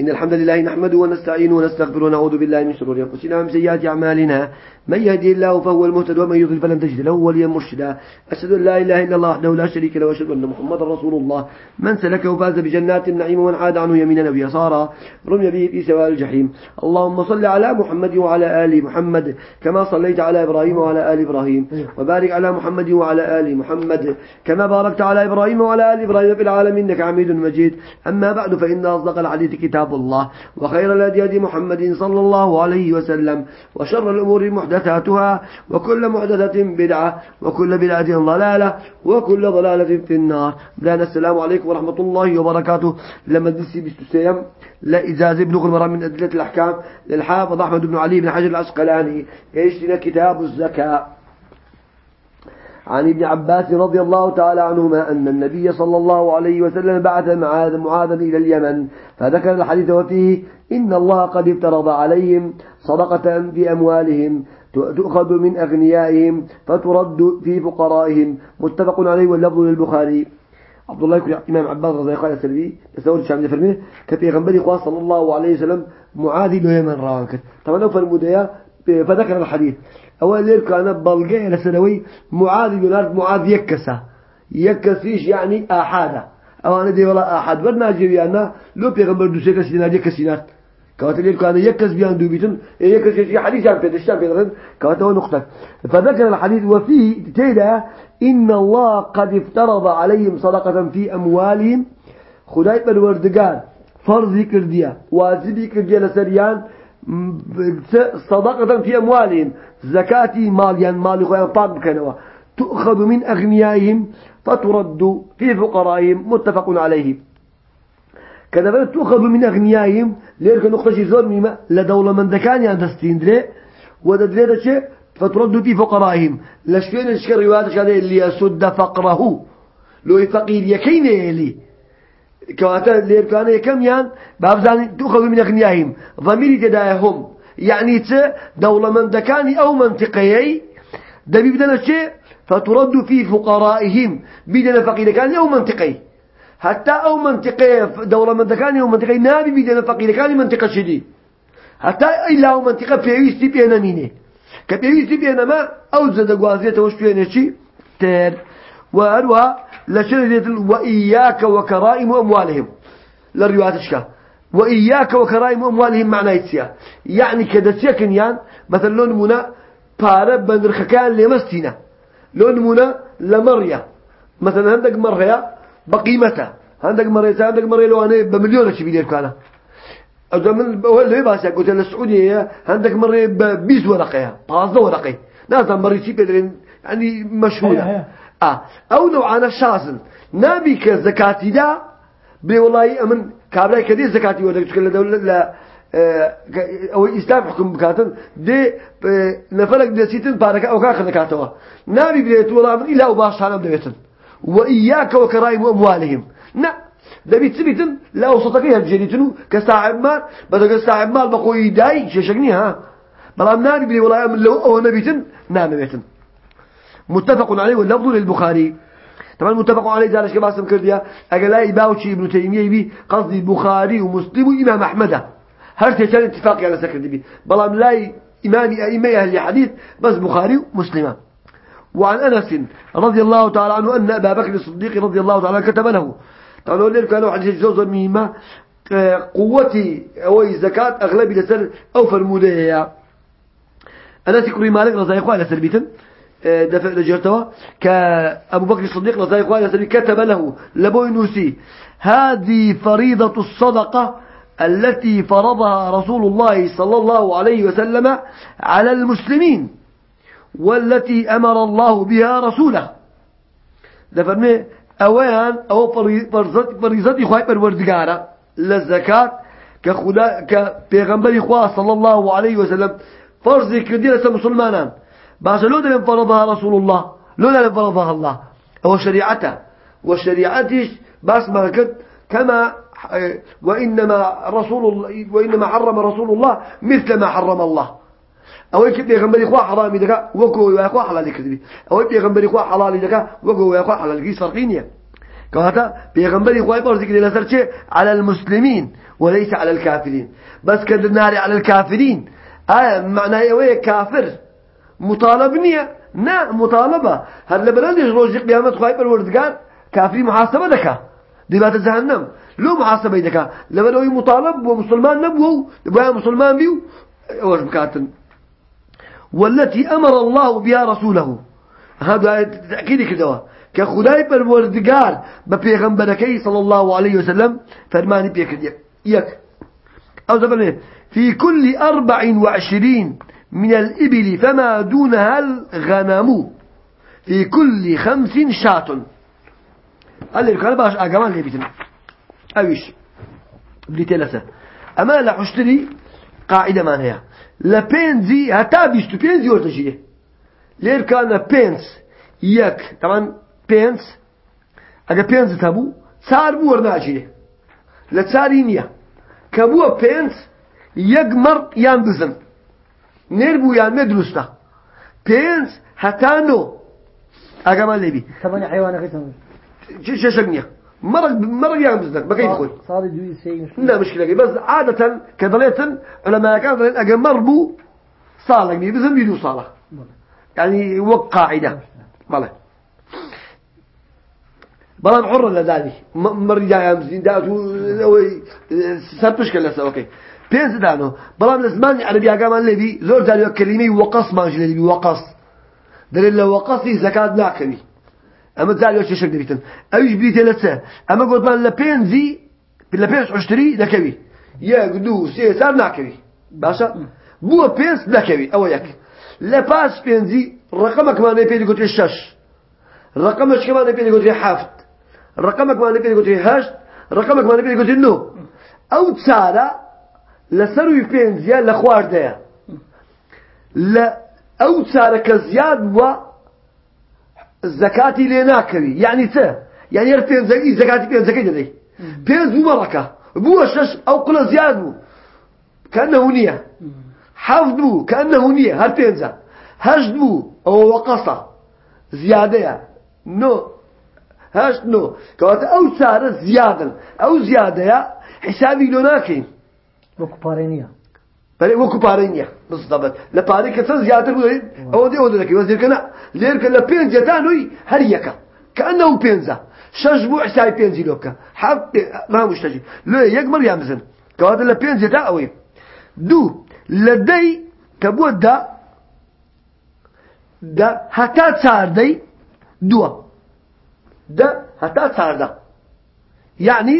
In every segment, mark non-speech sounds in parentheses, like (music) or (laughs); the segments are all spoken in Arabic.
إن الحمد لله نحمده ونستعينه ونستغفره ونعوذ بالله من شرور أنفسنا ومن سيئات أعمالنا. من يهدي الله فهو المهتد ومن يضلل فلن تجد له وليا مرشدا. أشهد أن لا إله إلا الله وحده لا شريك له وأشهد أن محمدا رسول الله. من سلكه فاز بجنات النعيم ومن عاد عنه يمينا ويسارا رمي به في سواء الجحيم. اللهم صل على محمد وعلى آل محمد كما صليت على إبراهيم وعلى آل إبراهيم. وبارك على محمد وعلى آل محمد كما باركت على إبراهيم وعلى آل إبراهيم في العالمين إنك حميد مجيد. أما بعد فإن أصدق الحديث كتاب الله وخير الهدي هدي محمد صلى الله عليه وسلم وشر الأمور محدثاتها وكل محدثة بدعة وكل بدعة ضلالة وكل ضلالة في النار. بلان السلام عليكم ورحمة الله وبركاته. لما دسي بستسيم لا إجازة بلغ المرأة من أدلة الأحكام للحافظ أحمد بن علي بن حجر العسقلاني يشتنا كتاب الزكاة. عن ابن عباس رضي الله تعالى عنهما أن النبي صلى الله عليه وسلم بعث معاذ معاذا إلى اليمن فذكر الحديث وفيه إن الله قد افترض عليهم صدقة في أموالهم تؤخذ من أغنيائهم فترد في فقرائهم. متفق عليه واللفظ للبخاري. عبد الله يقول إمام عباس رضي الله عنه سلبي يسأل فرمي كفي غنبري قوى صلى الله عليه وسلم معاذ له يمن راوان. طبعا لو فرموديا فذكر الحديث. أول ليل كان بلقي لسنوي معاذ ينار معاذ يكسه. يكس فيش يعني آحادة. أو أنا دي ولا آحاد. برنا جيبي أنا لو بيغمبر دوسي كسينات يكسينات كوات ليل كان يكس بيان دوبيتن يكس في حديث عن الشام في كوات هو نقطة. فذكر الحديث وفيه تيدا إن الله قد افترض عليهم صدقة في أموالهم. خداي بالوردقان فرض كرديا واجبي كرديا لسريان صدقة في أموالهم. زكاة مال يعني مال خوان طاب كنوا تؤخذ من أغنيائهم فترد في فقرائهم متفق عليه. كذا تؤخذ من أغنيائهم ليرك نقطة زور مما لدولة من دكان يعني دستين دري. وددري شيء فترد في فقرائهم. لشفين الشكر رواياتك هذا اللي يسد فقره. لو فقير يكين يلي كواتا ليركانه يكم يان؟ بابزان تأخذ من أغنيائهم ضمير تدايهم يعني ت دولة من دكاني أو منطقيي؟ دبي بدنا شيء فترد في فقرائهم. بدنا فقير كان أو منطقي. حتى أو منطقة دولة من دكاني أو منطقي. نابي بدنا فقير كان منطقة شدي. حتى إلا أو منطقة بيويستي بينا مينه كبيويستي بينا ما أو زد قوازيته وش بينا شيء تر وأروها لشرجة وإياك وكرائم أموالهم. للروايات شكا وإياك وكرائم أموالهم معنى يتسيا. يعني كده سيكن يان مثلا لون منا بارا بندرخكان لمستينا لون منا لمريا. مثلا عندك مريا بقيمتها. عندك مريا عندك مريا لو أنا بمليون شي بيدير كان أو من هو اللي بس قلت للسعودية عندك مريا بيز ورقيها باز ورقي. ناس مريا شي بيدرين يعني مشهورة. ئەو نەوعانە شازن. نابی کە زەکاتیدا بێوەڵایی ئەمن کابرای کە دێ زەکاتی وەدەکچکە لە دەولت لە ئەوەی ئیسلام حکم بکاتن دێ نەفەرێک دەچیتن پارەکە ئەو کاخ دەکاتەوە. نابی بێت وەڵام ئیلا و باششانم دەوێتن وەئیاکەوە کە ڕای وەموالهیم نە دەبی چبیتن لە ئەوسەتەکەی هەرجێنیتن و کە ساعبمار بەدەگە ساعبمال بە خۆی دای کێشەکنی ها؟ بەڵام نابی بێ وڵایە من لەو ئەوە نەبیتن نانەوێتن متفق عليه واللفظ للبخاري. طبعا متفق عليه ذلك كما اسم كرديا. أجل لا يباوشي ابن تيمية بي قصدي البخاري ومسلم وإمام أحمد. هل كان اتفاق على سكر دي بلا لا إمام أئمة أهل الحديث بس بخاري ومسلم وعن أنس رضي الله تعالى عنه أن أبا بكر الصديق رضي الله تعالى كتب له. قالوا له كانوا حديث جوز ميمة قوتي أو الزكاة اغلبي لسر أو فرموديه أنس كريم مالك رضي الله عنه سربيتن دفع لجرتوا كأبو بكر الصديق رضي الله عنه كتب له لبوي نوسي هذه فريضة الصدقة التي فرضها رسول الله صلى الله عليه وسلم على المسلمين والتي أمر الله بها رسوله. دفرمي أوان أو فريضة إخوة بالوردقارة للزكاة كخدا كبيغمبر إخوة صلى الله عليه وسلم فرض كديرة مسلمانان. باش لو دلم فرضها رسول الله لو دلم فرضها الله. هو شريعته. وشريعته بس ما كد كما وإنما رسول الله وإنما حرم رسول الله مثل ما حرم الله. أو يكتب يغنبري إخوة حرامي دكا وكو يا إخوة حلال كذبي. أو يكتب يغنبري إخوة حلال دكا وكو يا إخوة حلال كيس فرقينيا كهذا بيغمبري خواي برزك لسر على المسلمين وليس على الكافرين. بس كدناري على الكافرين. آه معناه إيه كافر. مطالب نية نا مطالبة. هل لبرندش روج قيامة خواي بالوردقار كافري محاسبة دكا دبات جهنم. لو محاسبة دكا لبرندش مطالب ومسلمان نبوه لبويا مسلمان بيو اوش بكاتن والتي أمر الله بها رسوله. هذا تأكيد كده كخداي بالوردقار ببيغمبركي صلى الله عليه وسلم فرماني بيكد يك أو زبنه في كل أربع وعشرين من الإبل فما دونها الغنم في كل خمس شاة. قال لي كان باش أجمال لي بيتنا. أويش؟ لسه أما لا حشتري قاعدة ما هي لبينزي هتا بيشتو بينزي ورتجيه لير كان بينس يك. طبعا بينس أجا بينز تابو. صار بو ورناجيه لتسارينيا كبو بينس يجمر يان بزن. نربو يان مدرستا بينس هتانو أجا ما لبي ثمانية حيوانات كتير ششقنيا مرق مرق يان بزن بقى يدخل صار دوي سيء لا مشكلة بس عادة كذلك علماء كان أجا مربو صالح بزن بيدو صالح يعني وقع قاعدة. بلى بلان عرة لذلك مرجع يا مزين داتو سرتش كلا سوا أوكي دانو بلان الزمان عربي قام لبي زور داري كلمة وقص ما جل لبي وقص دليل لو وقصي زكاة لا كبي اما داري وش شك دبيتن إيش بيت لسه اما قلت بلان لبينزي بلبينز عشتري دكبي يا قدو سي سار ناكبي باشا بو بينز دكبي أو يك لباس بينزي رقمك ما نبي قلت الشش رقمك كمان نبي قلت حافت رقمك ما نبي قلت هشت. رقمك ما نبي قلت لەسەر وی پێنجە لە خواردەیە. لە ئەو چارەکە زیاد وە زەکاتی لێ ناکەوی. یعنی چە یعنی هەر پێنجەکەی زەکاتی پێنجەکەی دەدەی. پێنج بوو مەڕەکە بووە شەش ئەو قڵە زیاد بوو. کەنەه نییە. حەفت بوو کەنەه نییە. هەر پێنجە هەشت بوو ئەوە وەقەسە. زیادەیە. نۆ هەشت نۆ. کەواتە ئەو چارە زیادن. ئەو زیادەیە حیسابی لۆ ناکەین. وەکو پارێنیە بەێ وەکو پارەی نییە. بستەبەت لە پارەی کە چەند زیاتر بڵێت ئەوە دێ ئەوە دەکەی وەزیرکەنا لێرکە لە پێنجەتانووی هەر یەکە. کە ئەنە و پێنجە. شەش بوو حسای پێنجی لۆ بکە حەب مامشتەجی لێ یەک مەریان بزن. کەواتە لە پێنجێتا ئەوەی. دوو لە دەی کە بووە دا دا هەتا چاردەی دووە. دا هەتا چاردە. یعنی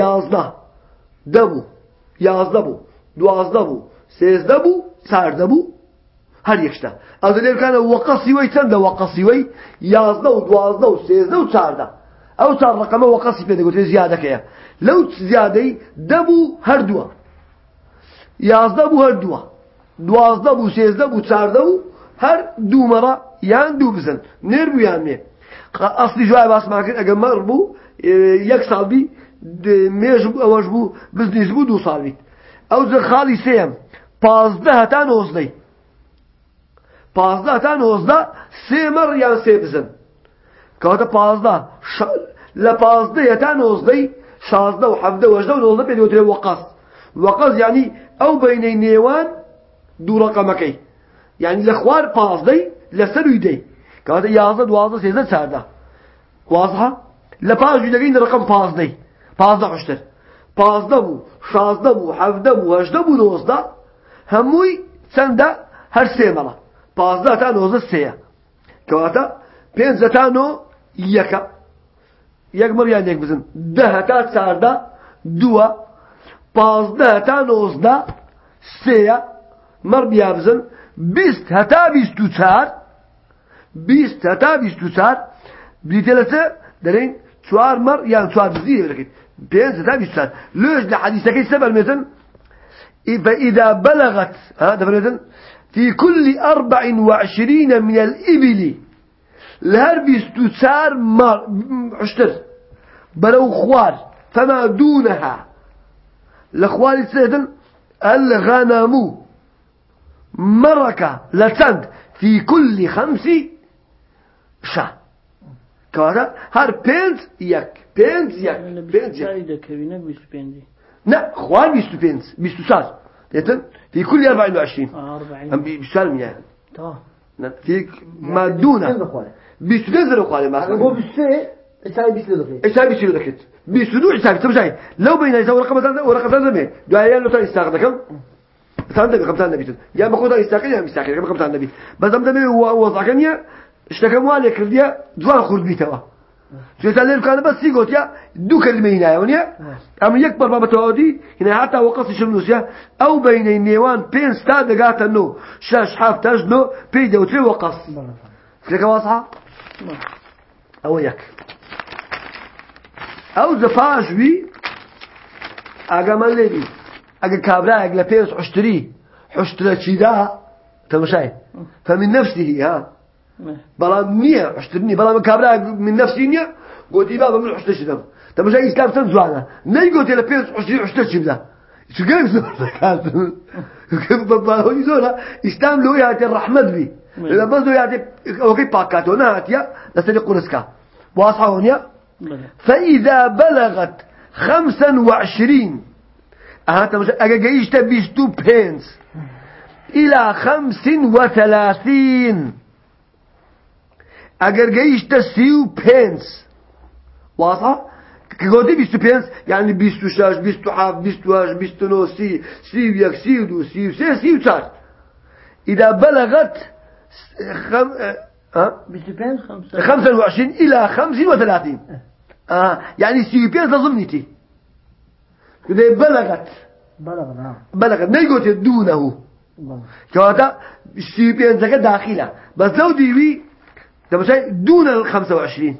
یازدە. دەبوو یازدە بوو دوازدە بوو سێزدە بوو چاردە بوو. هەر یەکشتە. ئەو لێکانە وەقەسی وەی چەندە وەقەسی وەی یازدە و دوازدە و سێزدە و چاردە ئەو چار ڕقەمە وەقەسی پێ دەگوتێ زیادەکەیە. لەو زیادەی دەبوو هەردووە. یازدە بوو هەردووە. دوازدە بوو سێزدە بوو چاردە و هەر دوومەڕە یان دوو بزن. نێر بوو یان نێ. ئەسلی جوای باسمان کرد ئەگەر مەڕ بوو یەک ساڵ بی مێژ ئەوەش بوو بزنیز بوو دوو ساڵیت. ئەو زە خاڵی سێم پازدە هەتا نۆزدەی پازدە هەتا نۆزدە سێ مەڕ یان سێ بزن. کەواتە پازدە لە پازدە هەتا نۆزدەی شازدە و حەفدە وەژدە و نۆزدە پێ دەوترێت وەقەس وەقەس یعنی ئەو بینەی نێوان دوو ڕقەمەکەی. یعنی لە خوار پازدەی لەسەر وی دەی کەواتە یازدە دوازدە سێزدە چاردە. وازها لە پاش دەگەین ڕقم پازدەی. پازدە عشتر پازدە بوو شازدە بوو حەفدە بوو هەژدە بوو نۆزدە هەمووی چەندە هەر سێ مەڵە پازدە تا نۆزدە سەیە کەواتە پێنجە تا نۆ یەکە یەک مڕیان یەک بزن دە هەتا چاردە دووە پازدە هەتا نۆزدە سێیە مەڕ بیا بزن بیست هەتا بیست و چار بیست هەتا بیست و چار بریتە لە چه دەرێن چوار مەڕ یان چوار بزی بينز تابي الساد ليش لحديث كي سبب مثلا فإذا بلغت هذا مثلا في كل أربع وعشرين من الإبل لهر بيستسار مار عشتر. بلو خوار فما دونها. لخوار السيدن الغنم مركة لتند في كل خمس شا بينز يك يك بيستعيد كبينة بيسبندي لا خوان بيستو بينز بيستو ساز يتن في كل 24 آه، أربعين أم بيسالم يعني تمام في ما بيستو بينز خوان ما هو بالسي الساعة بيسلي دقيقة حساب يصير ذكت بيسدو حساب تمشي لو بين يسوي رقم مثلا ورقم مثلا ما دعاء لو تاني استاخذ كم مثلا النبي خمسة النبي يا ما خذها يستاخذ يا مستاخذ كم خمسة النبي بس أم دمي وضع إشتكى موالي كرديا دوار خرج بيتوا. شو يسأل كان بس يقول يا دو كلمة هنا ونيا. أم يكبر بابا تودي هنا حتى وقص شمنوسيا أو بين النيوان بين ستاد قات النو شاش حاف تجنو بيدا وتري وقص. فيك واضحة أو يك أو زفاش بي أجا من لبي أجا كابلا أجا لبيس عشتري عشتري شيدا تمشي فمن نفسه ها. بلا مية عشترني بلا من كابلا من نفسي نية قلت بابا من عشتري شيدا تمشي إسلام تنزوانا ني قلت لبيس عشتري عشتري شيدا شو قال زور زكاة كيف (laughs) بابا زورا إسلام له يعطي الرحمة بي لما له يعطي أوكي باكاتو نهاتيا واضحة هونيا بلى. فإذا بلغت خمسا وعشرين أهات مش أجايش تبيستو بينس. إلى خمس وثلاثين. أجر جايش تسيو بينس واضحة؟ كقولي بيستو بينس يعني بيستو شاش بيستو حاف بيستو هاش بيستو نو سي سيو يك سيو دو سيو سي سيو تار إذا بلغت خم... أه؟ بيسلي خمسة. خمسة وعشرين إلى خمس وثلاثين آه يعني سيبيان تظنيتي كده بلغت. بلغ نعم بلغت. يقول دونه. كواتا سيبيان زكاة داخلة. بس لو ديوي شيء دون ال 25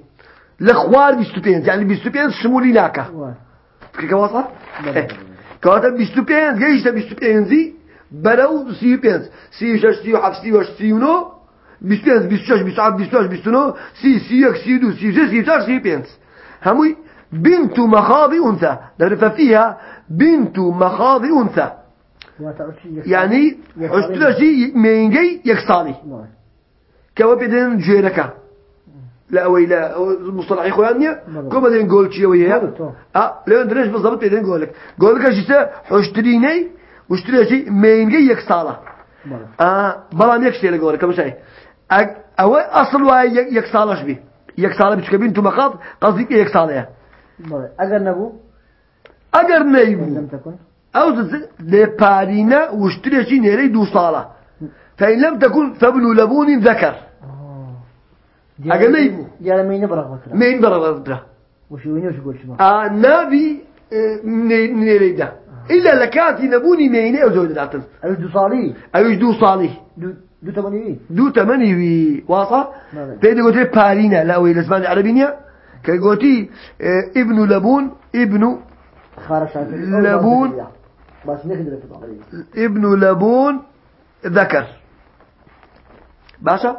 الاخوار بيستوبينز يعني بيستوبينز شمولي ناكا؟ بلى. إيه. كواتا (laughs) بيستوبينز جيش بيستوبينزي بلو سيبينز سي شش سي حف سي وش سي نو بيستوبينز بيستوش بيستوعب بيستوش بيستونو سي سي يك سي دو سي سي سي تار سيبينز هموي بنت مخاض أنثى. ففيها بنت مخاض أنثى. يعني عشتلاشي مينجي يكسالي كوا بدين جيركا لا ويلا مصطلح إخوانيا بالضبط. كم بدين قول شيء وياه بالضبط. آه لا ندريش بالضبط بدين قولك قولك شيء حشتريني واشتريشي مينجي يكساله بلغ آه بلام يكشي لقولك كم شيء. أو أصل واي يكسالش بي يكساله بتشكبين تو مخاض قصدي بلغ أجر نبو؟ أجر نيبو. أو زد لبارينا واشتريشي نيري دو صالة فإن لم تكن فابن لبون ذكر. أجر نيبو ديال مين برغ مثلا مين برغبره وش وين وش يقول شباب آه نبي نيري ده إلا لكاتي نبوني ميني أو زود داتن. أيش دو صالي؟ أيوش دو صالح دو دو تمانية دو تمني وي. واصا؟ نعم. بيدي قلت بارينا. لا وي الاسمان العربية كي قلتي آه، ابن لبون ابن لبون. بس نخدم في ابن لبون ذكر. باشا؟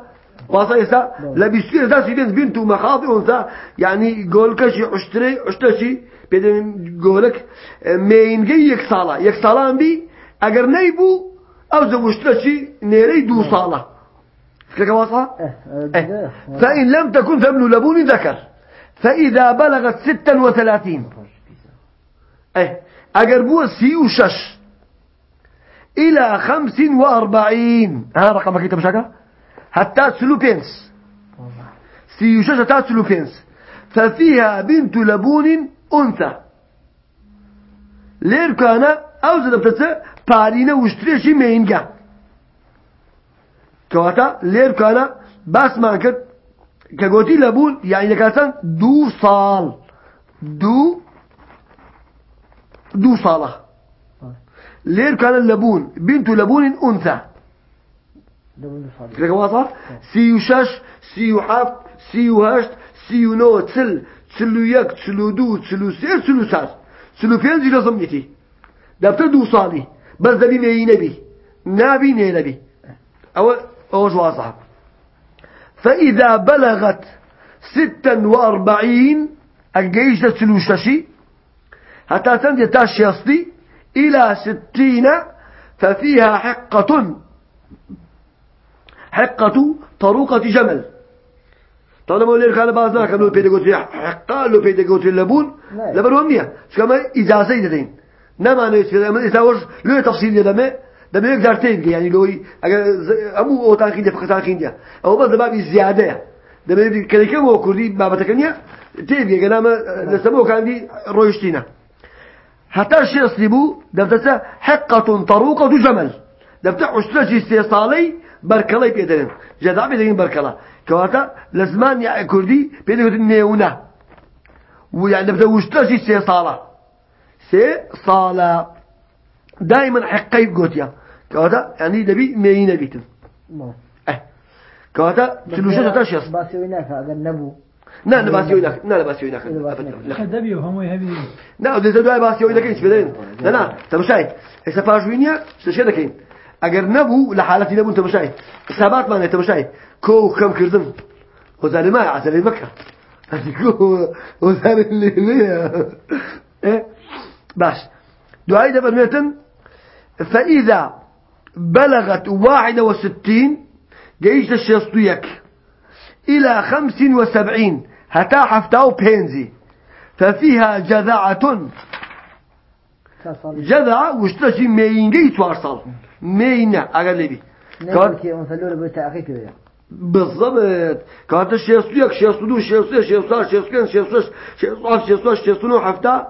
واصا يسا نعم. لبيسير ذا سيدين بنت مخاض أنثى يعني قولك شي عشتري عشتشي بيدين قولك آه، مين جي يكسالا. يكسالان بي اگر نيبو أو زوجتشي نيري دو صالة فكرة واضحة؟ إيه. فإن لم تكن فابن لبون ذكر. فإذا بلغت ستا وثلاثين. إيه. أجر بو سي وشش إلى خمس وأربعين. ها رقمك أنت مشاكا حتى تسلو بينس سي وشش حتى تسلو بينس ففيها بنت لبون أنثى. لير كان أو زلبتت بارينا وشتريشي مينجا. كواتا لير كان بس ما كقولتي لبون يعني لكاتن دو صال دو دو صالة لير كان اللبون بنت لبون أنثى. لبون كده سيو شش سيو حاف سيو هشت سيو نو تسل تسلو يك تسلو دو تسلو سير تسلو سار تسلو بينزي لازم يتي دفتر دو صالي بس دبي مي نبي نبي ني نبي أو أوش واضح فإذا بلغت ستا وأربعين الجيش تسلو ششي حتى تنجي تاشيصلي إلى ستين ففيها حقة حقة طروقة جمل. طالما ولير كان بعضنا كانوا بيدقوتي حقا لو بيدقوتي لبون نعم. لبرهم نية كما إجازة يدين. نما أنا يصير أما إذا ورش لو تفصيل يدمه دم يقدر تيجي يعني لو أجا أمو أو تانخين فقط تانخين ده أو بس باب زيادة دم يبي كذا كم هو كردي باب تكنيا تيجي كلام نسموه كان دي رويشتينا حتى الشيء يصيبه دفتة حقة طروقة جمل. دفتة عشرة جيسي صالي بركلي بيدرين جدع بيدرين بركلا كواتا لزمان يعني كردي بيدرين نيونا ويعني دفتة عشرة جيسي صالة سي صالة دائما حقي بقوتيا كواتا يعني دبي مينا بيتن آه كواتا تلوشة تشيص باسي ويناك أقل نبو نا نا نباسي وينك إذا باسي أبدا. وينك. لا. دبي وهم يهبي لا ده دواء باسي وإذا كنت بدين لا لا تمشي هسه باجوينيا شو دكين أجر نبو لحالتي نبو تمشي حسابات ما تمشي كو كم كردن وزاري ما عزاري مكة كو وزاري اللي ليه إيه باش. دعاء ده برميتن فإذا بلغت واحدة وستين جيش الشيصطيك إلى خمس وسبعين هتا حفتاو بينزي ففيها جذعة. جذعة وشترشي مينجي توارصل مينة أقل (coughs) بي نبو كانت كي مثلوا بيتا أخي كذا بالضبط. كانت الشيصطيك شيصطدو شيصطيك شيصطار شيصطين شيصطش شيصطاف شيصطش شيصطنو حفتا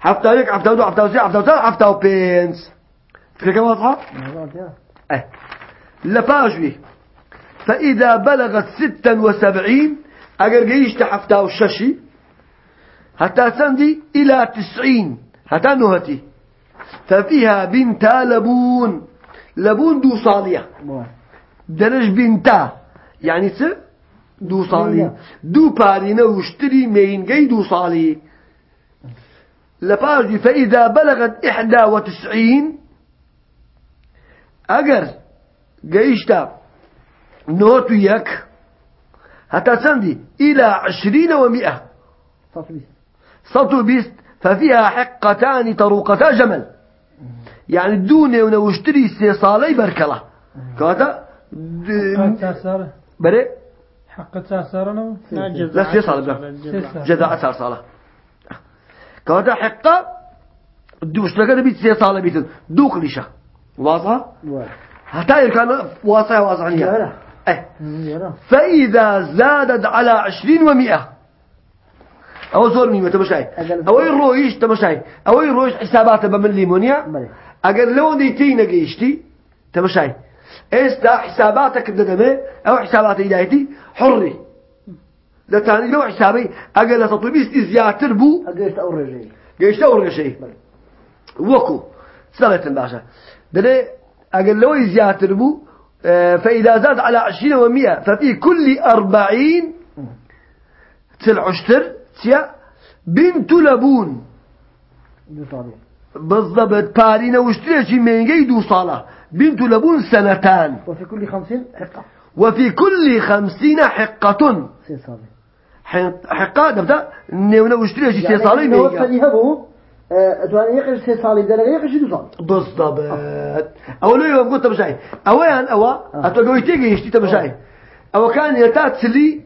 حفتا لك حفتا دو حفتا سي حفتا سي حفتا بينز فكرة واضحة؟ أه. لفاجوي فإذا بلغت ستا وسبعين أجر جيش تحفتا الششي حتى سندي إلى تسعين. حتى نهتي. ففيها بنتا لبون. لبون دو صالية. درج بنتا. يعني س؟ دو صالي مينة. دو بارينا واشتري مين جي دو صالي. لفاجي فإذا بلغت إحدى وتسعين أجر جيشتا نوت يك حتى سندي إلى عشرين ومئة. سطو بيست. ففيها حقتان طروقتا جمل. يعني دوني ونوشتري سيصالي بركلة كاتا؟ حق تاسر بري؟ حق تاسرنا لا سي صالة جزاء. أسار صالة. كاتا حقا دوش لك بيت سي صالة بيت دو قليشة واضحة؟ بله حتى يركان واضحة واضحة. يلا فإذا زادت على عشرين ومئة أو زور ميمة تمشاي أو الرويش تمشاي أو الرويش حساباته بمن ليمونيا. بله أجر لو ديتينا جيشتي تمشاي استا حساباتك بدمه أو حسابات إلهيتي حري. ده تاني لو حسابي أجر لتطبيس زياتر بو. جيشتا أورغ شيء بله وكو. سنة باشا دلي أقل لو زياتر بو. آه، فإذا زاد على عشرين ومئة ففي كل أربعين تل تيا بنت لبون. بالضبط. بارينا واشتريشي مينجي دو صالة بنت لبون سنتان. وفي كل خمسين حقة. وفي كل خمسين حقة. سي صالح حق- حقة؟ دبتا. نيونا واشتريشي سي صالة يعني لو مينجا تفنيهبو أتواني يقش سي صالح دلقة يقش دو صالح بالضبط. أولو يوم قلت مشاي أوان أوا؟ أتوقعي تيجي يشتي تمشاي. أو كان يتا تسلي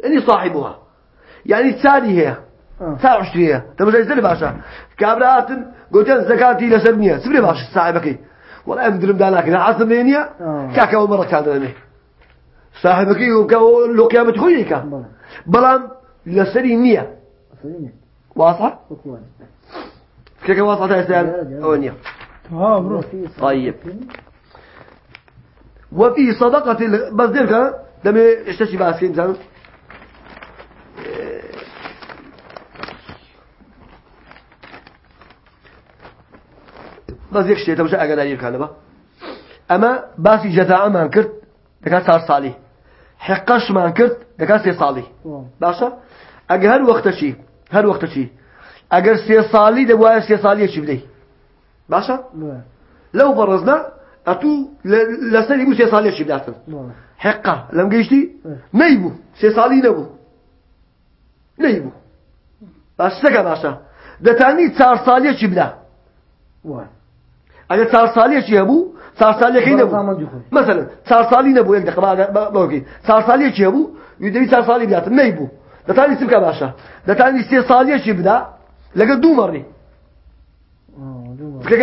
يعني صاحبها. يعني تسالي هي آه. ساعة عشرية تبغى زي سلي باشا. كابرات قلت زكاتي لسرنية سبري باشا صاحبك. والله مدرم داناك أنا عصب لينيا آه. كاك أول مرة كان لنا صاحبك لو قيامة خويك بله بلان لسري نية واضحة؟ كيف واضحة يا سيد طيب. صدقة وفي صدقة ال- بس ديرك دم اشتشي باسكين مثلا باز یەک شتێتە بژە ئەگەداریکانەوە ئەمە باسی جەزاعەمان کرد دەکات چار ساڵی حقەشمان کرد دەکات سێ ساڵی باشە ئەگە هەر وەختە چی؟ هەر وەختە چی؟ ئەگەر سێ ساڵی دەبواە سێ ساڵیەکی بدەیت باشە لەو بەڕزنا ئەتوو لەسەری بوو سێ ساڵیەکی بداتن؟ حقا. لەم گەیشتی نەیبوو سێ ساڵی نەبوو نەیبوو باش سەکە باشە. دەتانی چار ساڵیەکی بدا؟ واو. ئەگەر چار ساڵیەکی هەبوو چار ساڵیەکەی بەڵام نەبوو. مثلا چار ساڵی نەبوو یەک بڵۆکی چار ساڵیەکی هەبوو ویدەوی چار ساڵی بداتن نەیبوو دەتانی چ بکە باشە؟ دەتانی سێ ساڵیەکی بدا؟ لەگە دوو مەڕی.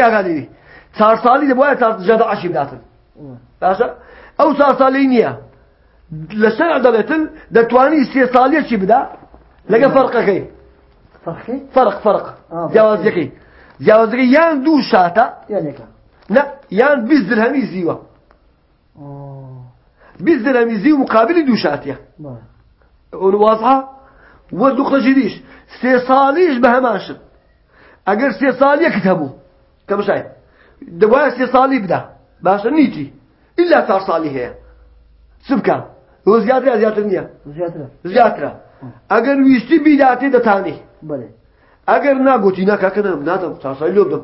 ئاگادێری چار ساڵی دەبواە ژەدە عەشی بداتن. باشە. ئەو چار ساڵی نییە. لە شەرع دەڵێتن دەتوانی سێ ساڵیەکی بدا؟ لەگە فەرقەکەی فرخي فەرق فەرق آه، جیاوازەکەی جیاوازەکەی یان دوو شاتە يعني كا نە یان بیست درهەمی زیوە آه. بیست درهەمی زیو مقابلی دوو شاتیە بله. واضحة؟ والدخلة جديش سي صاليش بهماشن اگر سي صالي كتبوا كم شايف؟ دواء سي صالي بدا. باشا نيتي. إلا تار صالي هي. سبكا هو زيادة زيادة نية. زيادة. زيادة. اگر ويشتي بيداتي دتاني بله. اگر نا قوتي نا كاكنا نادم تار صالي لو بدم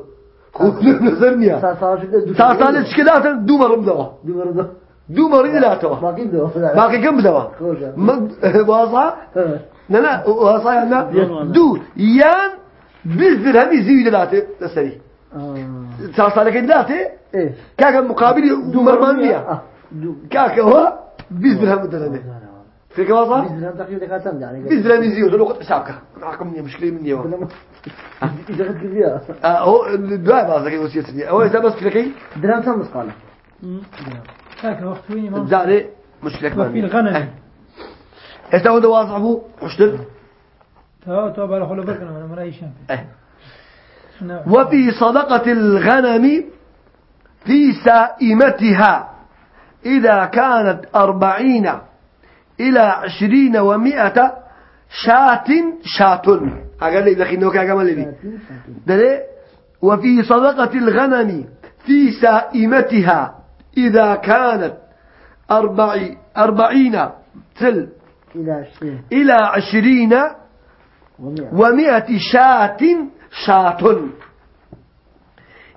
خوب نظر نية سا- سا- شو- دو- تار صالي تشكيلاتن دو مرم دوا دوباره دو. دو مرم لا توا باقي دو. باقي كم بدوا خوشة. ما- واضحة آه. لا لا وصايا لا دو يان بزر همي زي دلاتي تسري آه. صار صار لك دلاتي إيه كاكا مقابل دو مرمانية آه. فيك واضح بيزنس تقريبا كاتم يعني بزر همي زي ودلو قد حسابك معكم مني مشكلة مني هو إذا قد كذا آه، هو الدعاء إذا بس فيك درهم كم مسقالة هاك وقت وين ما زعلي مشكلة وفي كمان الغنم إذا هو دواء صعبه حشتل تو تو خلو بركنا إيه. وفي صدقة الغنم في سائمتها إذا كانت أربعين إلى عشرين ومائة شاة شاة. أقل لي دخي نوكا لي دلي وفي صدقة الغنم في سائمتها إذا كانت أربع أربعين تل. إلى عشرين. إلى عشرين ومئة ومئة شاة شاة.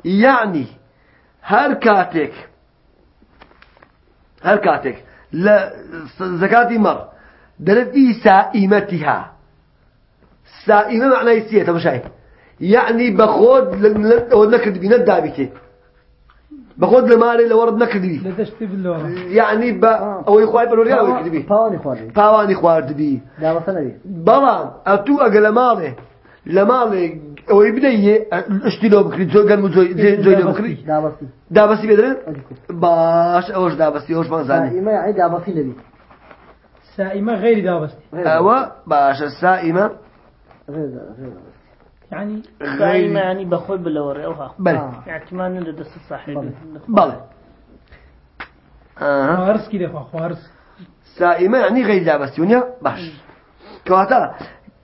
يعني هر كاتك هر كاتك لا زكاة مر. دل في سائمتها؟ سائمة معنى يسية تمشي يعني بخود نكد بنا الدابكي بخود المال اللي ورد نكد بي. يعني ب أو يخوي بالوريا أو يكد بي. باواني خوارد بي. وصلنا بي. بەڵام ئەتوو ئەگە لە ماڵێ لە ماڵێ ئەوەی بدەیە شتی لۆ بکری زۆر گەرم و زۆی زۆی لۆ بکری دا بسي دابەسی بێدرێن أديكو باش ئەوەش دابەسی ئەوش مازانانی دائما يعني دا بسي نبي سائمة غير دابستي غير ئەوە باشە سائمە غير غير يعني دائما يعني بخوي باللوري أوها. بەێ آه. اعتماد لدى الصاحب بەڵێ ئاها. خوارس كده خوا خوارس سائمە ینی غەی دابەستی ونیا باش.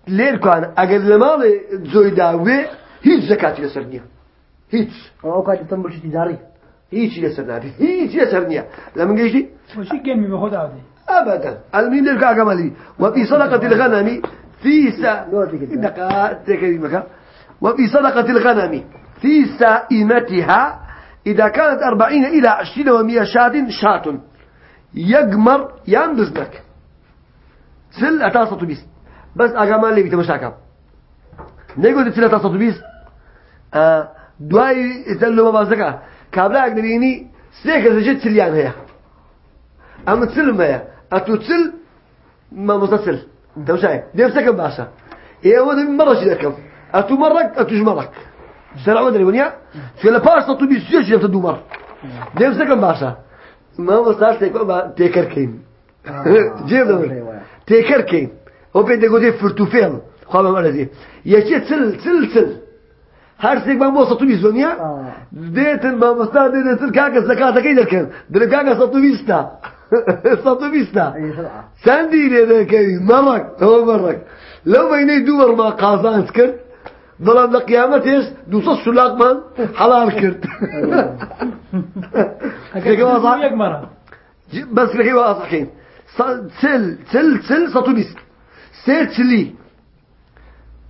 کەواتە لێرکوان ئەگەر لە ماڵێ زۆی داوێ هیچ زەکاتی لەسەر نییە. هیچ. أو كاتب تنبل شي تجاري هیچی لەسەر نابێت هیچی لەسەر نییە. لە من گەیشتی أبدا المين لك أجملي وفي صدقة الغنم. في سا لوتي كده. دقائق كلمة وفي صدقة الغنم. في سائمتها. إذا كانت أربعين إلى عشرين ومئة شاة شاة. يجمر ينبزنك سل أتاسة بيس بس أجمل لي بتمشاكم نقول سل أتاسة بيس آه دواي يسلوا ما بزكا. كابلا أقدريني سيك زجت سليان هي أما تسل ما أتو تسل ما متصل أنت مش عارف. نفسك باشا إيه هو ده مرة شيء ذكر أتو مرك أتوش مرك. سرع ودري ونيا. في الباس تطو بيسيوش يفتح دو مر. نفسك باشا ما مصار تيكو با تيكر كين جيب ده تيكر كين هو بيد يقول دي فرتوفيل خاب ما لازم يجي تسل تسل تسل هر سيك ما موصل تبيز ونيا آه. ديتن ما مستعد ديتن كاكا زكاة كيدا كان در كاكا سطو بيستا سطو بيستا أي سرعة سندي لنا كي مرك هو مرك لو بيني دور ما قازان سكرت ظلام لقيامتش دوصص سلاق من حلال كرت كيف واضح يك مرة بس كيف واضح كين تل تل تل سطو بيست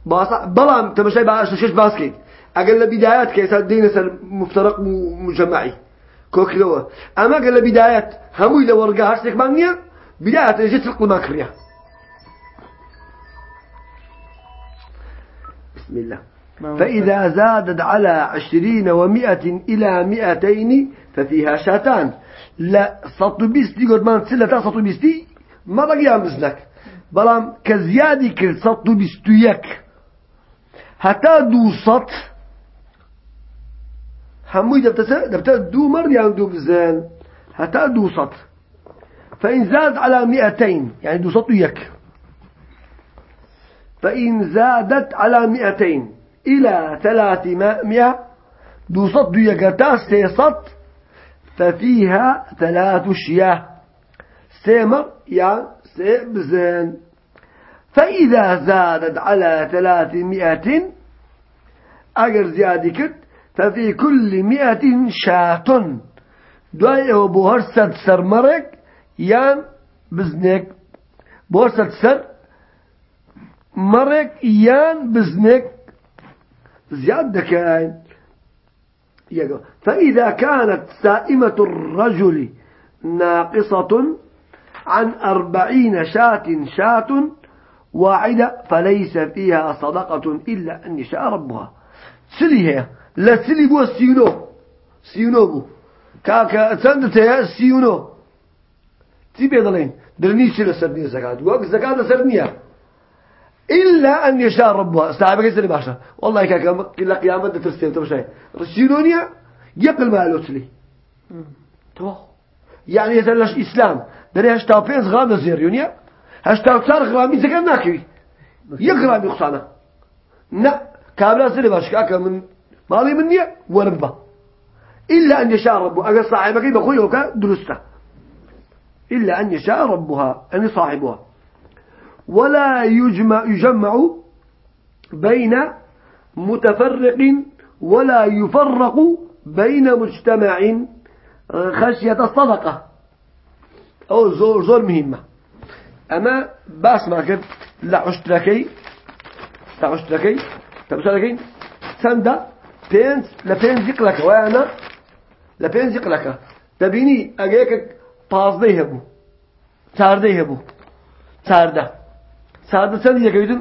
باسا بلام تمشي بعشر شش باسكيت أقل بدايات كيسا دين سر مفترق مجمعي كوكلوا أما أقل بدايات همو إذا ورقا هاشتك مانيا بدايات يجي تلقل ما كريا بسم الله. فإذا زادت على عشرين ومئة إلى مئتين ففيها شاتان. لا سطو بيستي قد ما نتسلة سطو بيستي ما بقي مزلك بلام كزيادي كر سطو بيستو يك. حتى دو دبتسا دبتا دو مر يعني دو بزان حتى دو فإن زاد على مئتين يعني دو سط يك. فإن زادت على مئتين إلى ثلاثمائة دو سط يكتا سيسط ففيها ثلاث شياه سيمر يعني سيبزن فإذا زادت على ثلاثمائة أجر زيادة كت ففي كل مئة شاة. دعي بوهرسة سر مرق يان بزنك بوهرسة سر مرق يان بزنك زيادة كاين. فإذا كانت سائمة الرجل ناقصة عن أربعين شاة شاة واحدة فليس فيها صدقة إلا أن يشاء ربها. سلي هي. لا سلي بو سيونو. سيونو بو. كاكا تندت سيونو. تبي ضلين درني سيلا سرني زكاة. وقت زكاة سرنيها إلا أن يشاء ربها. استعبك يسري باشا. والله كاكا كلا قيامة ترسيم تمشي رسيونونيا يقل مالو تلي تو يعني يزلش إسلام. دري هشتا بينز غرام زيريونيا هشتا چار غرامي زكاة ناكوي يغرامي خصانا نا كابلا سري باش كاكا من مالي مني وربا إلا أن يشاء ربه. أجل صاحبك بخوي وكا درسته إلا أن يشاء ربها أن صاحبها. ولا يجمع, يجمع بين متفرق ولا يفرق بين مجتمع خشية الصدقة. أو زور زور مهمة. أما بأس ما كنت لا عشتركي لا عشتركي تبصركين سندا بينز لبينز يقلك. وأنا لبينز يقلك. تبيني أجيك پازده هبو. چارده هبو. چارده چارده چند یکیدن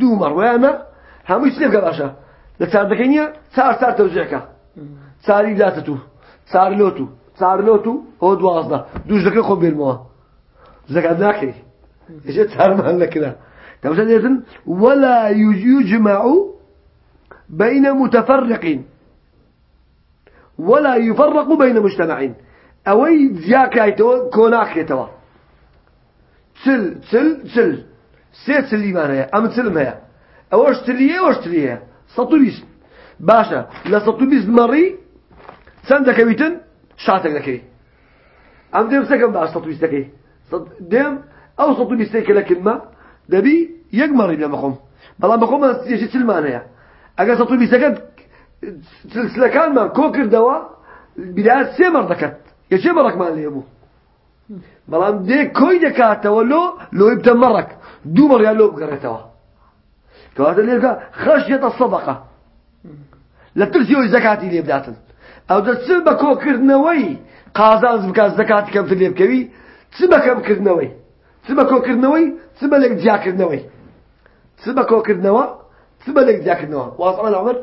دو مر ویانا همه چی نفکر باشه لچارده کنیا چار چار توجه که چاری لات تو چار لوتو. چار لوتو هو دوازده دوش خوب بیرموا زکات ناکری إيش چار مال لكنا توجه ديتن ولا يجمع بين متفرق ولا يفرق بين مجتمعين ئەوەی جیاکایتەوە کۆناکرێتەوە چل چل چل سێ چلیمان هەیە ئەم چلم هەیە ئەوەش چلیە ئەوەش چلیە سەد و بیست باشە لە سەد و بیست مەڕی چەند دەکەویتن شاتێک دەکەی. ئەم دێم سەکەم باش سەد و بیست دەکەی دێم ئەو سەد و بیستێک کە لە کلمە دەبی یەک مەڕی لە مەخۆم. بەڵام بەخۆمە سێشی چلمان هەیە ئەگەر سەد و بیستەکەت سلسلەکانمان کۆ کردەوە بداية دەکەت يشي مرك مال ليبو بلام دي كوي دكاتوا لو لو يبتا مرك دو مر يا لو بقريتوا كواتا ليبقى خشية الصدقة لا ترسيو زكاتي لي بداتن. ئەو دە چ بە کۆکردنەوەی قازانز بکات زەکات کەمتر لێ بکەوی؟ چ بە کەمکردنەوەی؟ چ بە کۆکردنەوەی؟ چ بە لێک جیاکردنەوەی؟ چ بە کۆکردنەوە؟ چ بە لێک جیاکردنەوە؟ واسمان عمر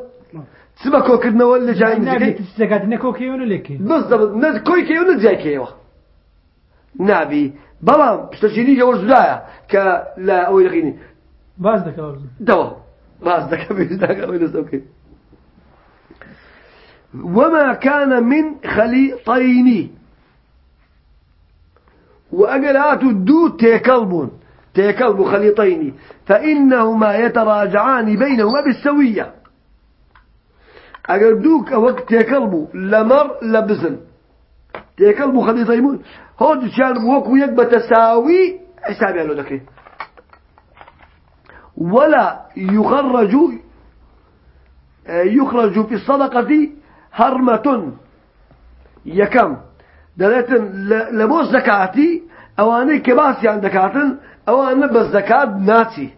چ بە کۆکردنەوە لە جای زەکات نەکۆکیەوە لێکی. بس کۆیکەوە نەجیاکەوە نابی. بەڵام پشتەچینی لەوە زودایە کە لە ئەوەی لەقینی. باز دەکەەوە دەوە. باز دەکەم لەسەکەی وما كان من خليطين. وأجلات الدو تيكلبون تيكلب خليطين. فإنهما يتراجعان بينهما بالسوية. اگر دوك وقت تيكلبو لمر لبزن. تيكلبو خلي طيمون هود كان وكو يك بتساوي حساب له ذكي ولا يخرج يخرج في الصدقة هرمة يكم دلت لمو زكاتي أواني كباس يعني دكاتن أوان بس زكاة ناسي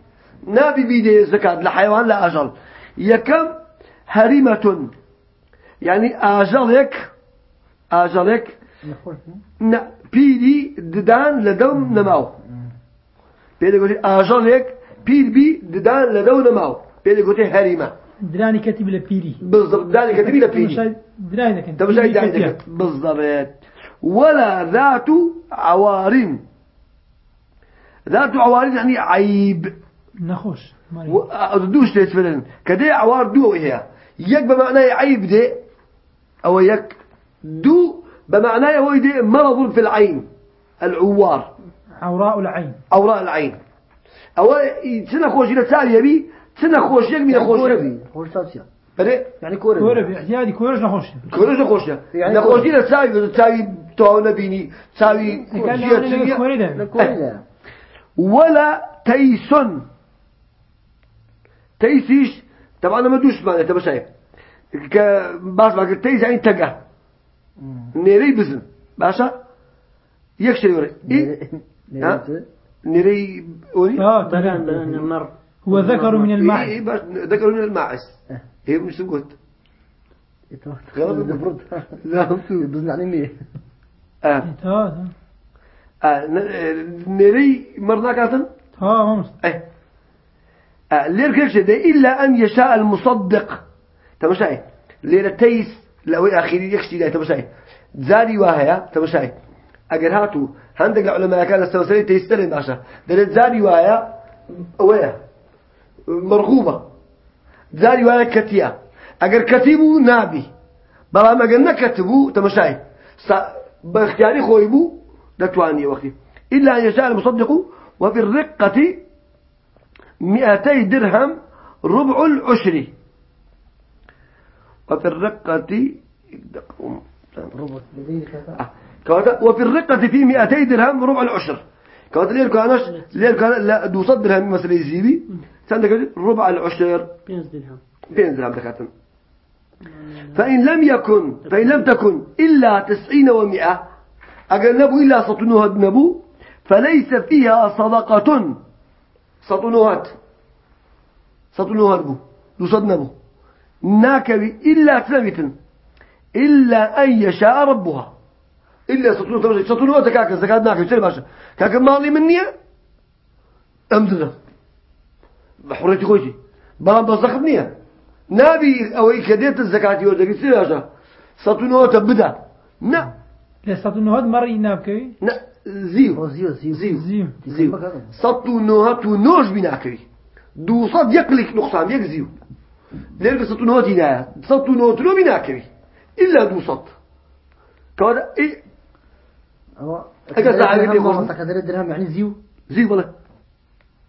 نابي بيدي زكاة لحيوان لا أجل يكم هريمة يعني أجلك أجلك ن بيدي ددان لدوم نماو. بيدي أجلك بيدي ددان لدوم نماو. بيدي هريمة. دراني كاتب لبيري. بالضبط دراني لكن طب شايف ذلك بالضبط. ولا ذات عوار ذات عوار يعني عيب. نخوش دوش تتفلن كدي عوار دو هي. يك بمعنى عيب دي أو يك دو بمعنى هو دي مرض في العين. العوار. عوراء العين. اوراء العين. أو سنة خوش إلى تالي يبي؟ سنة خوش يك من خوش كوربي خوش تاسيا بلي يعني كوربي كورة في احتيادي كورش نخوش كلش خوش يعني نخوش إلى تساوي تساوي تو نبيني تساوي. كورة ولا تيس تيسيش طبعا ما دوش معنى انت شايف ك باش ما تيس يعني تقع نيري بزن باشا يكشر يوري؟ نيري وري آه تمام مر هو ذكر من إيه المعز باش ذكروا من الماعز. هي مش قلت غلط. (laughs) المفروض. لا يعني مية آه. آه. آه ن- نيري مرنا كاتن؟ آه ممس إيه. آه، لير كيف ده إلا أن يشاء المصدق. تمشي لير تيس لو أخير يكشي ده تمشي زاري واهيا تمشي أجر هاتو. عندك العلماء كان السوسري تيسترن باشا ده زاري واهيا ويا. مرغوبة. زاري واهيا كتيا. أجر كتيبو نابي. بلا ما قلنا تمشي سا- باختياري خويبو دتواني وقتي. إلا أن يشاء المصدق وفي الرقة مئتي درهم ربع العشر. وفي الرقة آه. وفي الرقة في مئتي درهم ربع العشر. كواتا ليه كانش ليه كان لا دو صد درهم مثلا يزيبي سندك ربع العشر. بين درهم. دكاتن فإن لم يكن فإن لم تكن إلا تسعين ومئة أجنبوا إلا سطنوها نبو فليس فيها صدقة. سطنوهات. سطنوها نبو. يصد نبو. ناكبي إلا تلبتن إلا أن يشاء ربها. إلا سطنوها سطنوها تكاك زكاة ناكبي. سير باشا؟ كاك مالي مني؟ أمدنا بحريتي خوشي بلان بزخت نية. نابي أو كديت الزكاة سير باشا سطنوها تبدا نا. لسه انه هاد مرة ينابكي نا. زيو. زيو زيو. زيو. زيو. زيو. سطو نوهات ونوش بناكري دو صد يقلك نقصان يكزيو ليرك سطو نوهات هنا. سطو نوهات نو بناكري إلا دو صد كوادا إيه أجل ساعة قد. كذا درهم يعني زيو؟ زيو ولا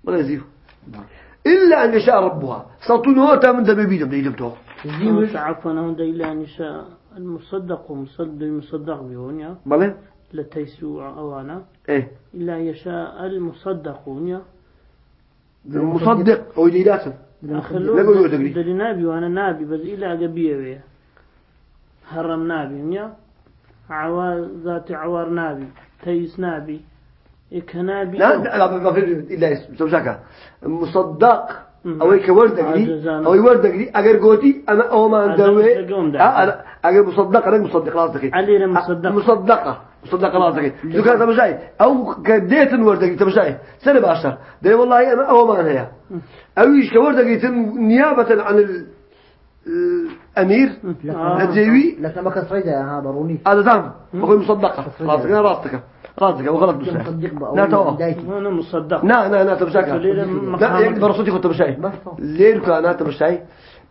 ولا زيو. إلا أن يشاء ربها. سطو نوهات من دبيبيدم ديدم تو زيوش عفوا هون إلا أن يشاء. المصدق ومصدق المصدق بهون يا. بله لتيسو أوانا. إيه. إلا أن يشاء المصدقون يا. مصدق أو ديداتم أخلو. دلي نابي وأنا نابي بس إلا قبيه بيه. هرم نابي يا. عوار ذات عوار نابي تيس نابي. لا لا ما في إلا اسم مصدق. أو هيك ورد قلي عجزان. أو ورد قلي أجر قوتي أنا أو ما. أه أنا أجر مصدق أنا مصدق خلاص دقي علي أنا مصدق. مصدقة مصدقة خلاص دقي لو كان تمشي أو كديت ورد قلي تمشي سنة بعشر ده والله أنا أو ما هي أو إيش كورد قلي نيابة عن ال- الأمير آه. الجيوي لكن ما كسريدة ها ضروني هذا تام بقول مصدقة خلاص أنا راسك راسك وغلط بقى لا تو أنا مصدق. نا نا تمشاك قليلا لا يك برصوتي كنت تمشاي بس. لير كان تمشاي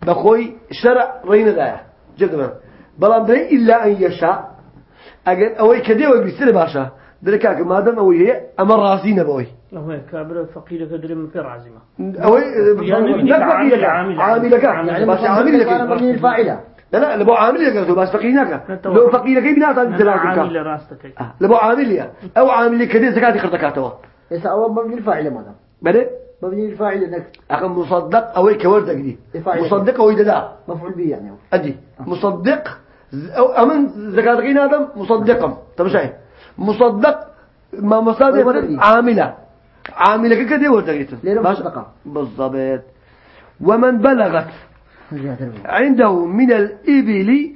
بخوي شرع رين ذا جد ما بلان بري إلا أن يشاء. أجل أوي كده وبيصير باشا. دركاك ما دام أوي هي أمر راسينا بوي هو كابر فقير كدري من في رازمة أوي يعني لا عامل- فقير عامل- عامل عامل. كا يعني باش عامل لك. مبني الفاعلة. لا لا لبو عامل لك بس فقيرك أنت لو. فقيرك بنات أنت أنا عامل لا راستك لبو عامل لي أو عامل لي كده زكاة خرطكاتوا ليس أول مبني الفاعلة ماذا بدأ مبني الفاعل إنك أخي مصدق كوردك دي يفعل. مصدق أوي ده مفعول به يعني. أدي. مصدق ز- أو أمن زكاة غين آدم مصدقا طب شيء مصدق ما مصادر وردي. عاملة. عاملة كده وردقيت ليرة مصدقة. بالضبط. ومن بلغت. عنده من الإبل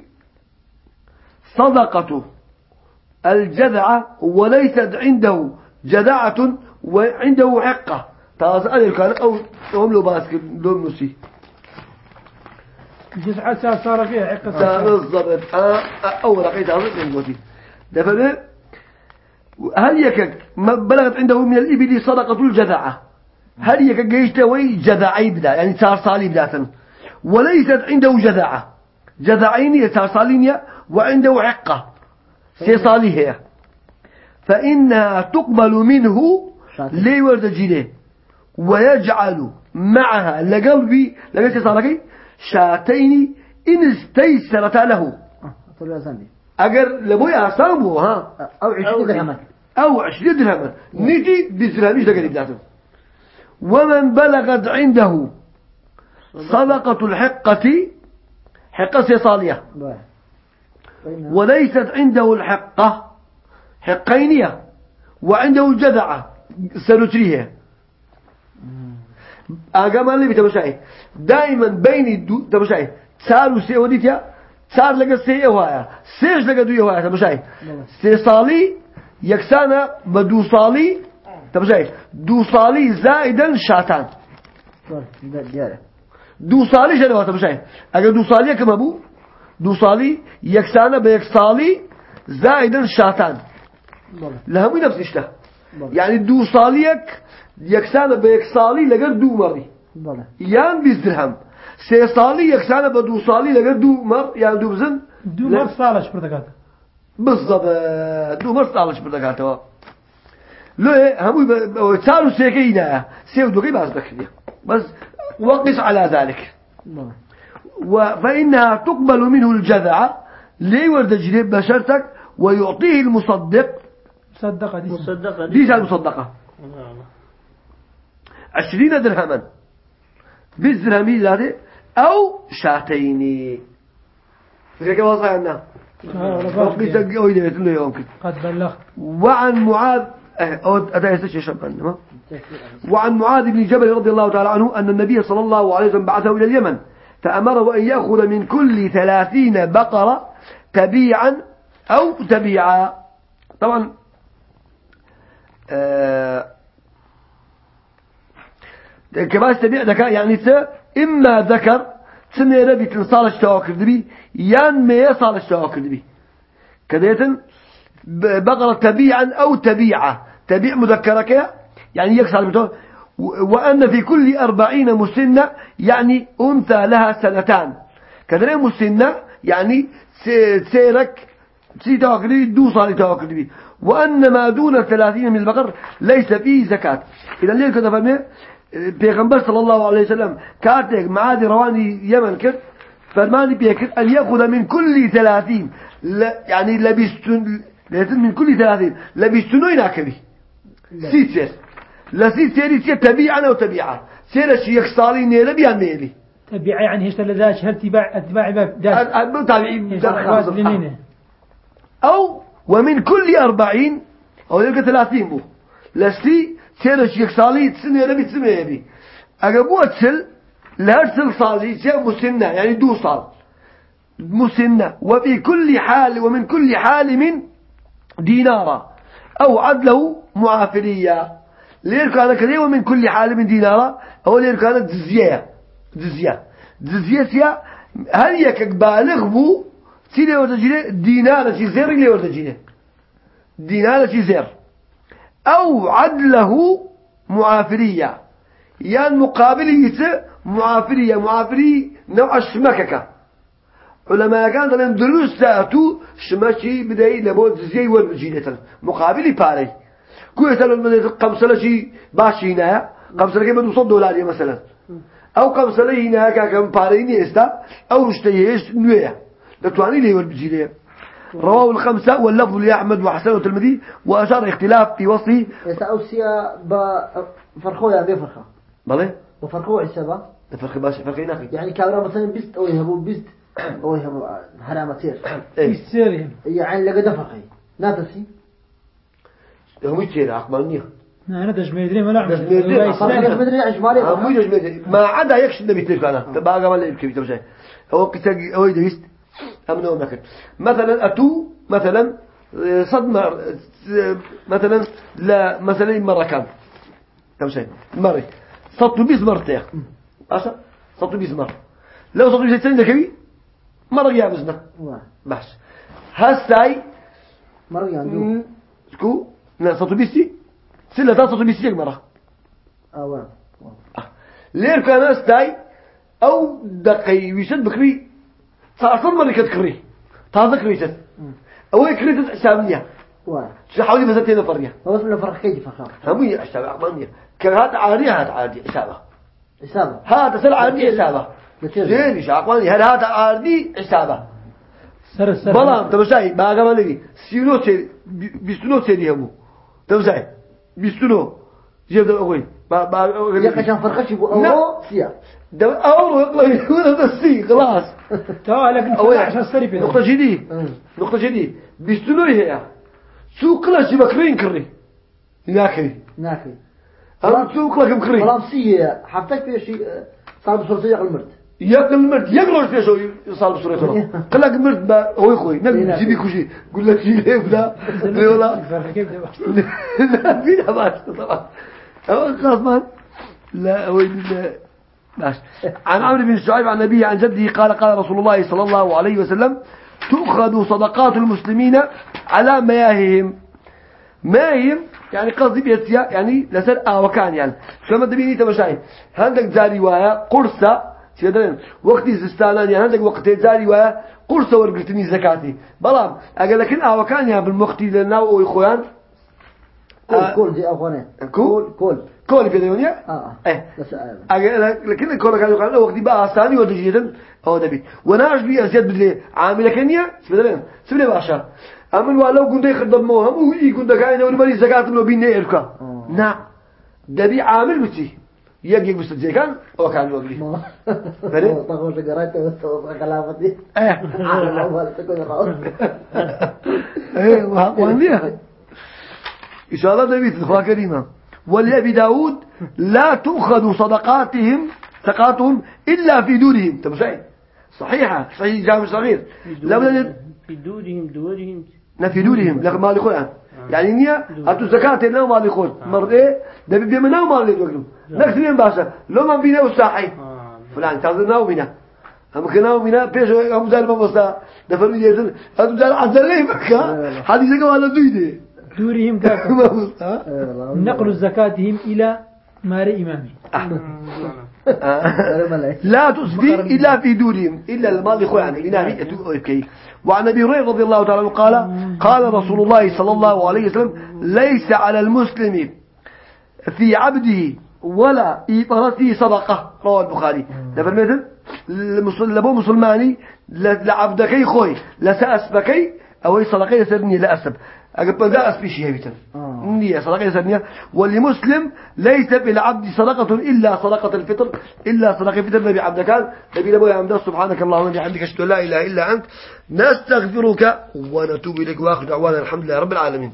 صدقة. الجذعة وليست عنده جذعة وعنده حقة. تاسأل كان أو هم لو باسك دوم نسي. جزعة صار فيها عقة بالضبط. آه، آه، أو رقيت هذا من قوتي. دفع هل يك ما بلغت عنده من الإبل صدقة الجذعة هل يك جيشته وي جذعي بدا؟ يعني صار صالي بداتا. وليست عنده جذعة جذعين صار صالين وعنده عقة. سي صالي هي فإنها تقبل منه شاطر. لي ورد جيله ويجعل معها لقلبي لقلبي صالحي؟ شاتين إن استيسرتا له. أجر لبوي أصابه ها؟ أو عشرين درهما أو عشرين درهما نيجي بزراميش ده قريب ذاته ومن بلغت عنده صدقة الحقة حقة صالية. وليست عنده الحقة حقينية وعنده الجذعة سنتريه أقام اللي بتمشي دائما بين الدو تمشي صار وسي وديتيا صار لقى سي وهايا. سيش لقى دوي وهايا تمشي سي صالي يكسانا بدو صالي تمشي دو صالي زائدا شاتان. دوو ساڵی شەرەوەتە بشین. ئەگەر دوو ساڵیەکەمە بوو دوو ساڵی یەکسانە بە یەک ساڵی زائدن شاتان. لە هەمووی نەفسیشتە یعنی دوو ساڵیەک یەکسانە بە یەک ساڵی لەگەر دوو مەڕی یان بیست درهم. سێ ساڵی یەکسانە بە دوو ساڵی لەگەر دوو مەڕ یان دوو بزن دوو ساڵش پردەکات بزە دوو مەڕ ساڵش پردەکاتەوە لێ هەمووی چار و سێەکەی نایە. سێ و دوەکەی باز دەکردێ بەس وقس على ذلك. فإنها تقبل منه الجذعة لي ورد جريب بشرتك ويعطيه المصدق. صدقة دي مصدقة. دي المصدقة. عشرين درهما. بالدرهمي ذاته أو شاتين. فكرة واضحة عنا؟ آه، قد بلغت. وعن معاذ أو أداء يستشي شبان ما؟ وعن معاذ بن جبل رضي الله تعالى عنه أن النبي صلى الله عليه وسلم بعثه إلى اليمن فأمره أن يأخذ من كل ثلاثين بقرة تبيعا أو تبيعا. طبعا آه كباس تبيع ذكاء يعني إما ذكر سنة ربي تنصالش تواكر دبي يان ما يصالش تواكر دبي كذا ب- بقرة تبيعا أو تبيعة. تبيع مذكرك يعني يكسر وأن في كل أربعين مسنة يعني أنثى لها سنتان. كذا مسنة يعني سيرك سي توكلي دو صالي توكلي وأن ما دون الثلاثين من البقر ليس فيه زكاة. إذا ليه كذا فهمه بيغمبر صلى الله عليه وسلم كاتك معادي رواني يمن كت فرماني بيكت أن يأخذ من كل ثلاثين. لا يعني لبستن لازم من كل ثلاثين. لبستنو يناكبي سيت. سيت سيري سير تبيعا أو تبيعا سير الشيخ صالي نيلة بيان نيلي تبيع يعني هيش لذاش هل تباع اتباع باب داش. تابعين أو ومن كل أربعين أو يلقى ثلاثين بو لسي سير الشيخ صالي تسنة يبي تسنة يبي أقبوا تسل لا تسل صالي سير مسنة يعني دو صال مسنة وفي كل حال ومن كل حال من دينارا أو عدله معافرية ليه كان كذا ومن كل حال من دينارا أو ليه كانت جزية جزية جزية سيا. هل يكك بالغ بو؟ سيدي ورتجيني دينار شي زير اللي ورتجيني دينار شي زير. أو عدله معافرية. يعني مقابله معافرية. معافري نوع الشمككة علماء كان طبعا دروس ساعتو شمشي بدأي لبود زي والجينة مقابل باري. كوي مثلا من قمصلة شي باشي هنا قمصلة كيما دوصد دولارية مثلا. أو قمصلة هنا كم باري نيستا أو اشتيهش نوية. لتواني لي والجينة رواه الخمسة واللفظ لأحمد وحسن والترمذي وأشار اختلاف في وصفه. إذا أوسيا بفرخو يعني بفرخة بلى؟ بفرخو حسابه فرق باش فرق ناخي يعني كابرا مثلا بست أو يهبو بست أو يهبو حرامة سير. إيه. يسيرهم يعني لقى دفرخي ناتسي. هم يتشير عقبانية أنا دجميدري ما نعمل دجميدري. هم عدا يكش النبي تلك أنا تبقى قبل يبكي تمشي هو قتاق هو يدريست أمنه مكان مثلا أتو مثلا آه، صدمة آه، مثلا لا مثلا مرة كان تمشي مرة صدت بيز مرتين أشا صدت بيز مرة لو صدت بيز سنة كبي مرة يا بزنا بس هساي مرة يندو شكو لا صدت بيسي سنة تا صدت بيسي مرة أوه لير كان أستاي أو دقي ويشد بكري. تعصر مرة كتكري تازا كريتت أو كريتت حسابية واه حوالي بزتين فرية بس من فرق كيف فرق هم هي حساب عقبانية كان هذا عادي هذا عادي حسابه حسابه هذا سر عادي حسابه. زين إيش عقبانية هذا عادي حسابه سر السر بلان تمشي باقي ما لقي سينو سيري بيستنو سيري همو. تمشي بيستنو. جيب ده أقول با با يا كشان فرقش لا. أوه سيا. ده أول يطلع يقول هذا السي خلاص. (laughs) توا لكن أول عشان في نقطة جدي نقطة جدي بيستنو هي. سوق لا شيء بكرين كري؟ ناكري. ناكي أنا سوق لك بكري بلام سيا حفتك في شيء صار بصورة يقل مرت ياكل مرد يقرأ في شو يصال بسرعة قال (laughs) لك مرد با هو يخوي نقول جيبي كوشي. قول لك شيء (laughs) (laughs) لا لا ولا؟ كيف لا فينا باش طبعا خلاص ما لا وين لا. باش عن عمرو بن شعيب عن النبي عن جده قال قال رسول الله صلى الله عليه وسلم تؤخذ صدقات المسلمين على مياههم. ماههم يعني قصدي بيتيا يعني لسر آوكان يعني. شو ما تبيني تمشاي عندك جاري ويا قرصة. تقدرين وقت زستانان يعني عندك وقت جاري ويا قرصة ورقتني زكاتي بلام أقول لكن آوكان يعني بالوقت لنا وإخوان كول آه. كول دي أخواني كول كول كل في الدنيا آه إيه بس آه. أجل لكن الكل كان يقال وقت بقى ثاني ودجيدا أو دبي وناش بي أزيد بدلي عامل كنيا سبدلين سبدلي باشا أمن ولو كنت يخدم مو هم ويجي كنت كاين ولا مري زكاة لو بين إيركا نعم دبي عامل بتي يجي بس كان أو (laughs) كان وصوص كلافتي إيه. أول تكون راس إيه إن شاء الله تدخل كريمة. ولأبي داود لا تؤخذ صدقاتهم صدقاتهم إلا في دورهم. تمشي صحيحة صحيح جامع صغير. لا بد في دورهم دورهم. لا في دورهم. لكن ما لخوان يعني نية أتو زكاة لا ما لخون مرة إيه ده بيمنا ما لخون نفس مين باشا لو ما بينا وساحي آه. فلان تاخذ ناو بينا هم كناو بينا بيش هم زال ما بسا دفروا يجلسون هذا زال عزل ليه بكا هذه زكاة ولا دويدة دورهم بسا نقل زكاتهم إلى مال إمامه (laughs) لا تصدي إلا في دورهم إلا المال بنامي أتوكي وعن أبي هريرة رضي الله تعالى عنه قال قال رسول الله صلى الله عليه وسلم ليس على المسلم في عبده ولا إيطرته صدقة. رواه البخاري. لفر مثل لبو مسلماني لعبدكي خوي لسأسبكي أو صدقي يسرني لأسب. أقول لا أسبي شيء بيتن نية صدقة يسرني ولمسلم ليس في العبد صدقة إلا صدقة الفطر إلا صدقة الفطر. نبي كان نبي لبو يا عمدا سبحانك اللهم وبحمدك أشهد أن لا إله إلا أنت. نستغفرك ونتوب إليك وآخر دعوانا الحمد لله رب العالمين.